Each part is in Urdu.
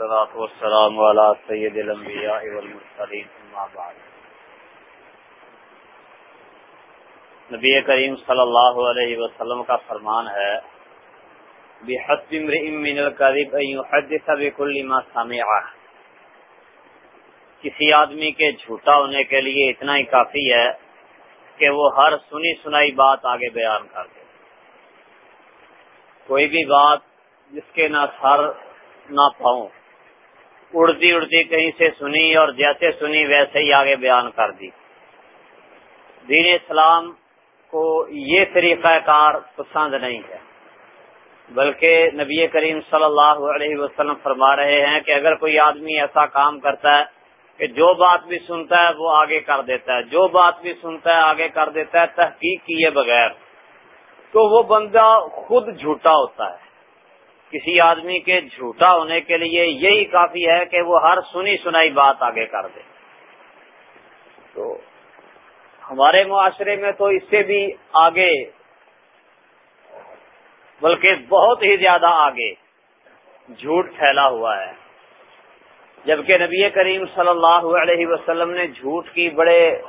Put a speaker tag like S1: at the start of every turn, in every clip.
S1: والصلاة والسلام على سيد الأنبياء والمرسلين، أما بعد. نبی کریم صلی اللہ علیہ وسلم کا فرمان ہے، بحسب امرئ من الكذب ان يحدث بكل ما سمع کسی آدمی کے جھوٹا ہونے کے لیے اتنا ہی کافی ہے کہ وہ ہر سنی سنائی بات آگے بیان کر دے۔ کوئی بھی بات جس کے نہ سر نہ پاؤں اڑتی اڑتی کہیں سے سنی اور جیسے سنی ویسے ہی آگے بیان کر دی۔ دین اسلام کو یہ طریقہ کار پسند نہیں ہے، بلکہ نبی کریم صلی اللہ علیہ وسلم فرما رہے ہیں کہ اگر کوئی آدمی ایسا کام کرتا ہے کہ جو بات بھی سنتا ہے وہ آگے کر دیتا ہے، جو بات بھی سنتا ہے آگے کر دیتا ہے تحقیق کیے بغیر، تو وہ بندہ خود جھوٹا ہوتا ہے۔ کسی آدمی کے جھوٹا ہونے کے لیے یہی کافی ہے کہ وہ ہر سنی سنائی بات آگے کر دے۔ تو ہمارے معاشرے میں تو اس سے بھی آگے، بلکہ بہت ہی زیادہ آگے جھوٹ پھیلا ہوا ہے۔ جبکہ نبی کریم صلی اللہ علیہ وسلم نے جھوٹ کی بڑے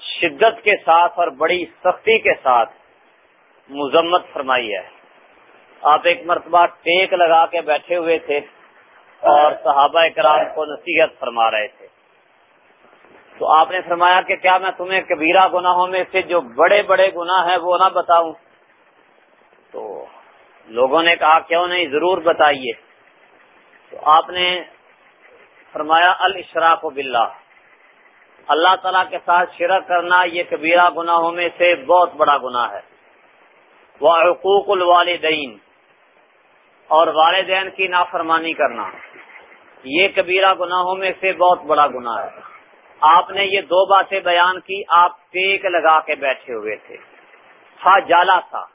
S1: شدت کے ساتھ اور بڑی سختی کے ساتھ مذمت فرمائی ہے۔ آپ ایک مرتبہ ٹیک لگا کے بیٹھے ہوئے تھے اور صحابہ کرام کو نصیحت فرما رہے تھے۔ تو آپ نے فرمایا کہ کیا میں تمہیں کبیرہ گناہوں میں سے جو بڑے بڑے گناہ ہیں وہ نہ بتاؤں؟ تو لوگوں نے کہا، کیوں نہیں؟ ضرور بتائیے۔ تو آپ نے فرمایا الشراق و بلّہ اللہ تعالیٰ کے ساتھ شرک کرنا یہ کبیرہ گناہوں میں سے بہت بڑا گناہ ہے۔ وہ حقوق الوالدین۔ اور والدین کی نافرمانی کرنا۔ یہ کبیرہ گناہوں میں سے بہت بڑا گناہ ہے۔ آپ نے یہ دو باتیں بیان کی، آپ ٹیک لگا کے بیٹھے ہوئے تھے۔ تھا جالا تھا۔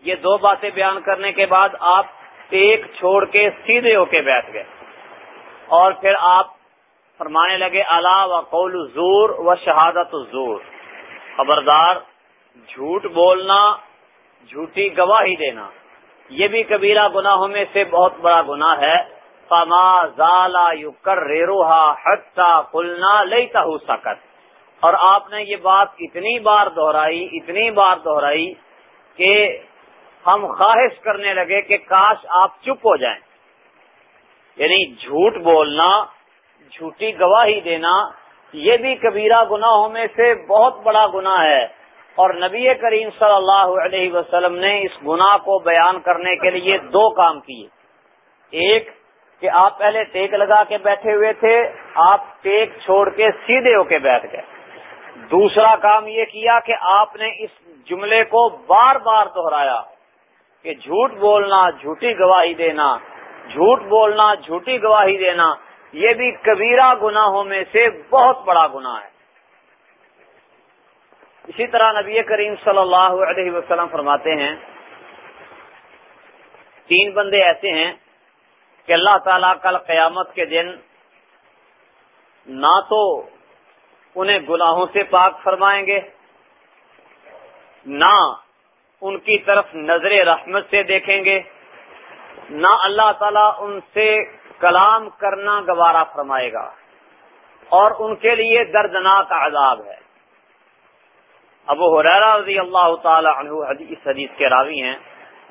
S1: یہ دو باتیں بیان کرنے کے بعد آپ ٹیک چھوڑ کے سیدھے ہو کے بیٹھ گئے۔ اور پھر آپ فرمانے لگے اللہ و قول زور و شہادت زور خبردار، جھوٹ بولنا، جھوٹی گواہی دینا۔ یہ بھی کبیرہ گناہوں میں سے بہت بڑا گناہ ہے۔ فما زالا یو کر ریروہا حتہ کلنا لیتا ہو سکت اور آپ نے یہ بات اتنی بار دہرائی، اتنی بار دہرائی کہ ہم خواہش کرنے لگے کہ کاش آپ چپ ہو جائیں۔ یعنی جھوٹ بولنا، جھوٹی گواہی دینا، یہ بھی کبیرہ گناہوں میں سے بہت بڑا گناہ ہے۔ اور نبی کریم صلی اللہ علیہ وسلم نے اس گناہ کو بیان کرنے کے لیے دو کام کیے۔ ایک، کہ آپ پہلے ٹیک لگا کے بیٹھے ہوئے تھے، آپ ٹیک چھوڑ کے سیدھے ہو کے بیٹھ گئے۔ دوسرا کام یہ کیا کہ آپ نے اس جملے کو بار بار دہرایا کہ جھوٹ بولنا جھوٹی گواہی دینا، جھوٹ بولنا جھوٹی گواہی دینا، یہ بھی کبیرہ گناہوں میں سے بہت بڑا گناہ ہے۔ اسی طرح نبی کریم صلی اللہ علیہ وسلم فرماتے ہیں، تین بندے ایسے ہیں کہ اللہ تعالیٰ کل قیامت کے دن نہ تو انہیں گناہوں سے پاک فرمائیں گے، نہ ان کی طرف نظر رحمت سے دیکھیں گے، نہ اللہ تعالیٰ ان سے کلام کرنا گوارا فرمائے گا۔ اور ان کے لیے دردناک عذاب ہے۔ ابو حریرا رضی اللہ تعالی عنہ حدیث حدیث کے راوی ہیں۔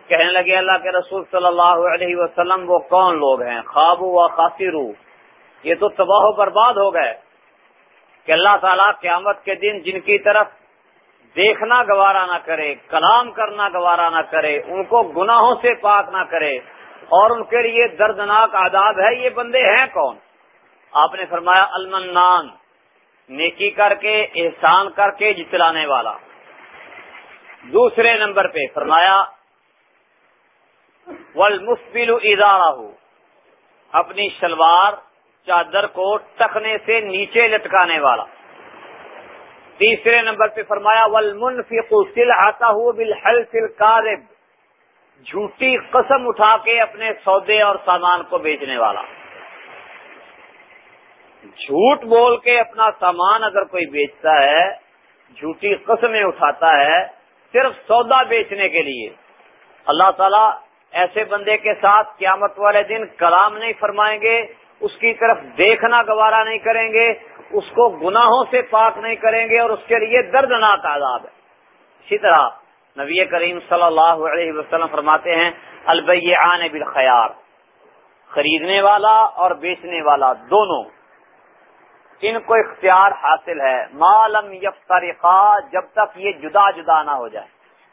S1: کہنے لگے اللہ کے رسول صلی اللہ علیہ وسلم، وہ کون لوگ ہیں؟ خواب و خاصر یہ تو تباہ و برباد ہو گئے۔ کہ اللہ تعالیٰ قیامت کے دن جن کی طرف دیکھنا گوارا نہ کرے، کلام کرنا گوارا نہ کرے، ان کو گناہوں سے پاک نہ کرے، اور ان کے لیے دردناک آداب ہے، یہ بندے ہیں کون؟ آپ نے فرمایا، المنان۔ نیکی کر کے، احسان کر کے جی جتلانے والا۔ دوسرے نمبر پہ فرمایا ول ادارہ ہو اپنی شلوار، چادر کو ٹکنے سے نیچے لٹکانے والا۔ تیسرے نمبر پہ فرمایا ول سل آتا ہوں بالحل سل جھوٹی قسم اٹھا کے اپنے سودے اور سامان کو بیچنے والا۔ جھوٹ بول کے اپنا سامان اگر کوئی بیچتا ہے، جھوٹی قسمیں اٹھاتا ہے، صرف سودا بیچنے کے لیے۔ اللہ تعالیٰ ایسے بندے کے ساتھ قیامت والے دن کلام نہیں فرمائیں گے، اس کی طرف دیکھنا گوارا نہیں کریں گے، اس کو گناہوں سے پاک نہیں کریں گے اور اس کے لیے دردناک عذاب ہے۔ اسی طرح نبی کریم صلی اللہ علیہ وسلم فرماتے ہیں البی آن بالخیار۔ خریدنے والا اور بیچنے والا دونوں۔ ان کو اختیار حاصل ہے۔ معلوم یفترقا، جب تک یہ جدا جدا نہ ہو جائے۔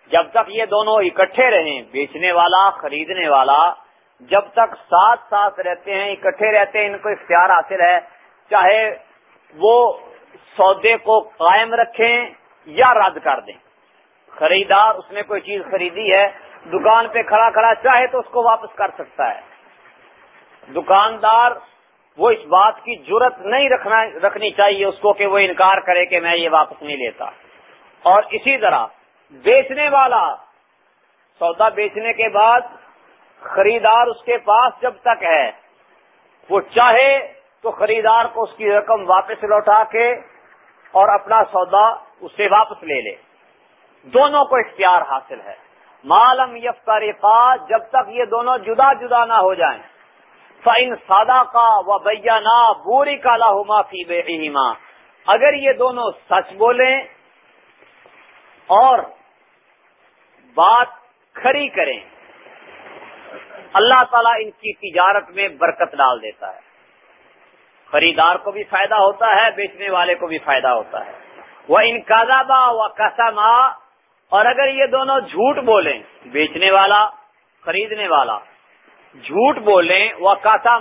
S1: جب تک یہ دونوں اکٹھے رہیں، بیچنے والا، خریدنے والا، جب تک ساتھ ساتھ رہتے ہیں، اکٹھے رہتے ہیں، ان کو اختیار حاصل ہے۔ چاہے وہ سودے کو قائم رکھیں یا رد کر دیں۔ خریدار، اس نے کوئی چیز خریدی ہے، دکان پہ کھڑا کھڑا چاہے تو اس کو واپس کر سکتا ہے۔ دکاندار وہ اس بات کی ضرورت نہیں رکھنا رکھنی چاہیے اس کو کہ وہ انکار کرے کہ میں یہ واپس نہیں لیتا۔ اور اسی طرح بیچنے والا، سودا بیچنے کے بعد خریدار اس کے پاس جب تک ہے، وہ چاہے تو خریدار کو اس کی رقم واپس لوٹا کے اور اپنا سودا اس سے واپس لے لے۔ دونوں کو اختیار حاصل ہے۔ معلوم یفتارفا جب تک یہ دونوں جدا جدا نہ ہو جائیں۔ فن سادہ کا و بیا نا بوری کا لاہما فی بے اگر یہ دونوں سچ بولیں اور بات کھڑی کریں، اللہ تعالیٰ ان کی تجارت میں برکت ڈال دیتا ہے۔ خریدار کو بھی فائدہ ہوتا ہے، بیچنے والے کو بھی فائدہ ہوتا ہے۔ وہ ان کازابا و کسما اور اگر یہ دونوں جھوٹ بولیں، بیچنے والا، خریدنے والا جھوٹ بولیں وہ کاسا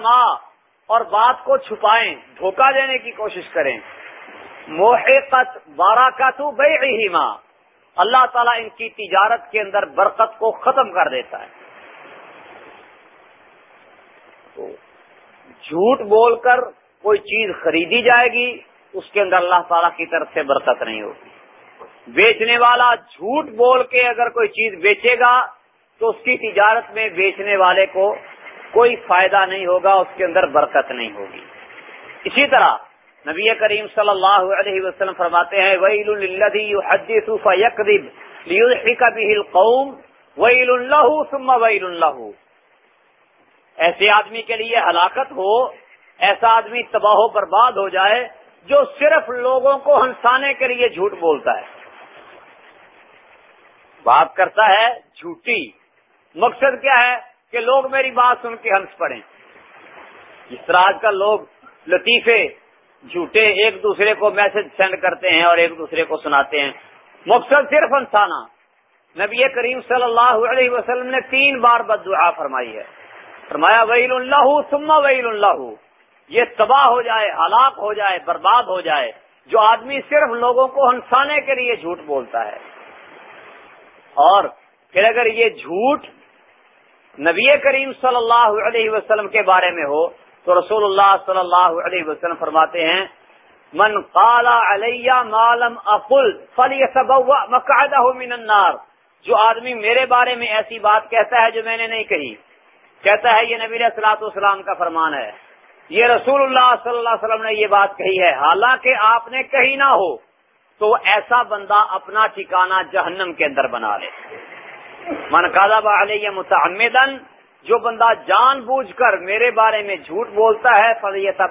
S1: اور بات کو چھپائیں، دھوکہ دینے کی کوشش کریں۔ موحقت بارہ کا تو بے ماں اللہ تعالیٰ ان کی تجارت کے اندر برکت کو ختم کر دیتا ہے۔ تو جھوٹ بول کر کوئی چیز خریدی جائے گی، اس کے اندر اللہ تعالیٰ کی طرف سے برکت نہیں ہوگی۔ بیچنے والا جھوٹ بول کے اگر کوئی چیز بیچے گا تو اس کی تجارت میں بیچنے والے کو کوئی فائدہ نہیں ہوگا، اس کے اندر برکت نہیں ہوگی۔ اسی طرح نبی کریم صلی اللہ علیہ وسلم فرماتے ہیں، ویل به القوم، ویل اللہ ثم ویل اللہ ایسے آدمی کے لیے ہلاکت ہو، ایسا آدمی تباہ و برباد ہو جائے جو صرف لوگوں کو ہنسانے کے لیے جھوٹ بولتا ہے۔ بات کرتا ہے جھوٹی۔ مقصد کیا ہے کہ لوگ میری بات سن کے ہنس پڑیں۔ جس طرح آج کل لوگ لطیفے جھوٹے ایک دوسرے کو میسج سینڈ کرتے ہیں اور ایک دوسرے کو سناتے ہیں۔ مقصد صرف انسانہ۔ نبی کریم صلی اللہ علیہ وسلم نے تین بار بد دعا فرمائی ہے۔ فرمایا ویل اللہ سما ویل اللہ یہ تباہ ہو جائے، ہلاک ہو جائے، برباد ہو جائے۔ جو آدمی صرف لوگوں کو ہنسانے کے لیے جھوٹ بولتا ہے۔ اور پھر اگر یہ جھوٹ نبی کریم صلی اللہ علیہ وسلم کے بارے میں ہو تو رسول اللہ صلی اللہ علیہ وسلم فرماتے ہیں، من قالا علیہ مالم اقل فلی مقاعدہ من النار. جو آدمی میرے بارے میں ایسی بات کہتا ہے جو میں نے نہیں کہی۔ کہتا ہے، یہ نبی السلاط والسلام کا فرمان ہے۔ یہ رسول اللہ صلی اللہ علیہ وسلم نے یہ بات کہی ہے۔ حالانکہ آپ نے کہی نہ ہو تو ایسا بندہ اپنا ٹھکانہ جہنم کے اندر بنا لے۔ من قاضب علیہ متعمدن جو بندہ جان بوجھ کر میرے بارے میں جھوٹ بولتا ہے فضیت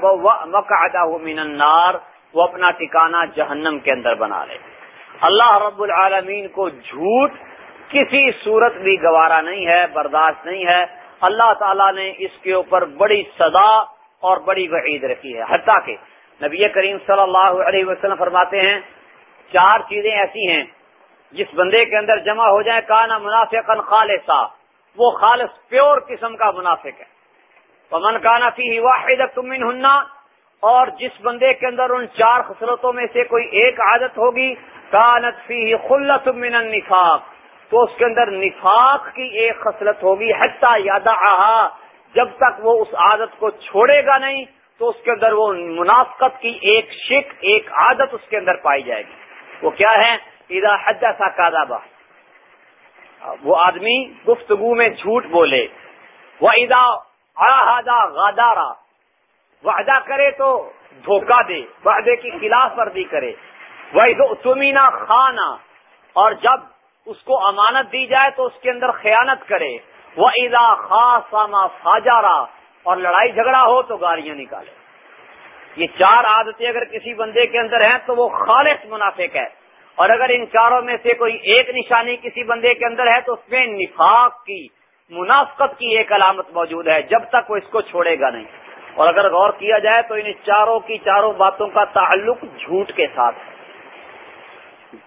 S1: مقاعدہ من النار، وہ اپنا ٹکانا جہنم کے اندر بنا لے۔ اللہ رب العالمین کو جھوٹ کسی صورت بھی گوارا نہیں ہے، برداشت نہیں ہے۔ اللہ تعالیٰ نے اس کے اوپر بڑی سزا اور بڑی وعید رکھی ہے۔ حتیٰ کہ نبی کریم صلی اللہ علیہ وسلم فرماتے ہیں، چار چیزیں ایسی ہیں جس بندے کے اندر جمع ہو جائیں کانا منافع خالصہ وہ خالص پیور قسم کا منافق ہے۔ پمن کانا فی واحد تمن ہننا اور جس بندے کے اندر ان چار خسرتوں میں سے کوئی ایک عادت ہوگی، کانت فی خلت من النفاق، تو اس کے اندر نفاق کی ایک خصلت ہوگی، حتیٰ یاد آہا جب تک وہ اس عادت کو چھوڑے گا نہیں، تو اس کے اندر وہ منافقت کی ایک شک، ایک عادت اس کے اندر پائی جائے گی۔ وہ کیا ہے؟ ادا حد سا کادابا وہ آدمی گفتگو میں جھوٹ بولے۔ وہ ادا ادا غادارا وعدہ کرے تو دھوکہ دے۔ وعدے کی خلاف ورزی کرے۔ وہ تمینا خانہ اور جب اس کو امانت دی جائے تو اس کے اندر خیانت کرے۔ وہ ادا خاص فاجارا اور لڑائی جھگڑا ہو تو گاڑیاں نکالے۔ یہ چار عادتیں اگر کسی بندے کے اندر ہیں تو وہ خالص منافق ہے۔ اور اگر ان چاروں میں سے کوئی ایک نشانی کسی بندے کے اندر ہے تو اس میں نفاق کی، منافقت کی ایک علامت موجود ہے، جب تک وہ اس کو چھوڑے گا نہیں۔ اور اگر غور کیا جائے تو ان چاروں کی چاروں باتوں کا تعلق جھوٹ کے ساتھ ہے۔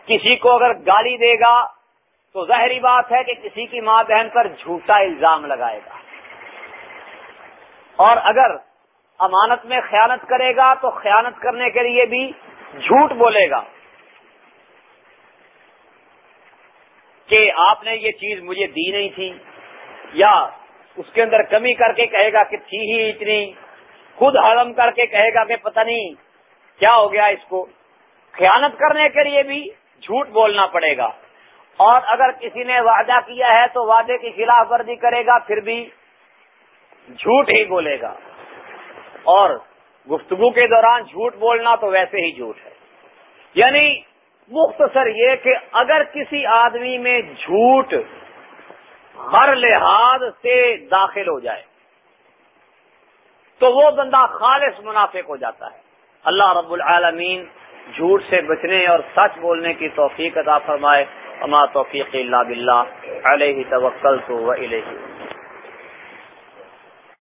S1: کسی کو اگر گالی دے گا تو ظاہری بات ہے کہ کسی کی ماں بہن پر جھوٹا الزام لگائے گا۔ اور اگر امانت میں خیانت کرے گا تو خیانت کرنے کے لیے بھی جھوٹ بولے گا۔ کہ آپ نے یہ چیز مجھے دی نہیں تھی، یا اس کے اندر کمی کر کے کہے گا کہ تھی ہی اتنی، خود ہضم کر کے کہے گا کہ پتہ نہیں کیا ہو گیا اس کو۔ خیانت کرنے کے لیے بھی جھوٹ بولنا پڑے گا۔ اور اگر کسی نے وعدہ کیا ہے تو وعدے کی خلاف ورزی کرے گا، پھر بھی جھوٹ ہی بولے گا۔ اور گفتگو کے دوران جھوٹ بولنا تو ویسے ہی جھوٹ ہے۔ یعنی مختصر یہ کہ اگر کسی آدمی میں جھوٹ ہر لحاظ سے داخل ہو جائے، تو وہ بندہ خالص منافق ہو جاتا ہے۔ اللہ رب العالمین جھوٹ سے بچنے اور سچ بولنے کی توفیق عطا فرمائے۔ اما توفیق اللہ باللہ۔ علیہ توکل تو